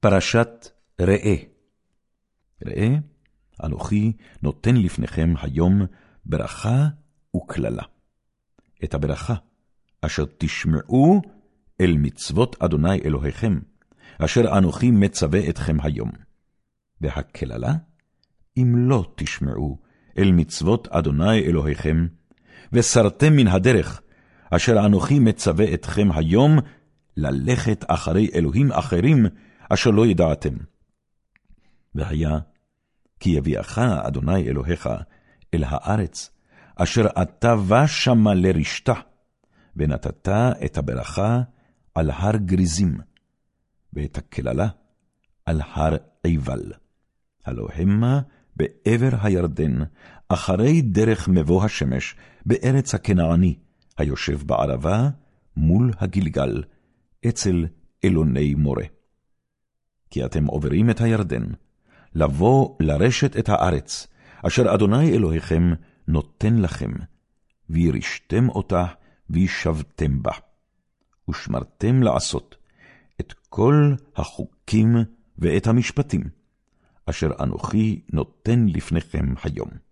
פרשת ראה. ראה, אנוכי נותן לפניכם היום ברכה וקללה. את הברכה, אשר תשמעו אל מצוות אדוני אלוהיכם, אשר אנוכי מצווה אתכם היום. והקללה, אם לא תשמעו אל מצוות אדוני אלוהיכם, וסרתם מן הדרך, אשר אנוכי מצווה אתכם היום, ללכת אחרי אלוהים אחרים, אשר לא ידעתם. והיה, כי יביאך אדוני אלוהיך אל הארץ, אשר אתה בא שמה לרשתה, ונתת את הברכה על הר גריזים, ואת הקללה על הר עיבל. הלא המה בעבר הירדן, אחרי דרך מבוא השמש, בארץ הכנעני, היושב בערבה, מול הגלגל, אצל אלוני מורה. כי אתם עוברים את הירדן, לבוא לרשת את הארץ, אשר אדוני אלוהיכם נותן לכם, וירשתם אותה, וישבתם בה, ושמרתם לעשות את כל החוקים ואת המשפטים, אשר אנוכי נותן לפניכם היום.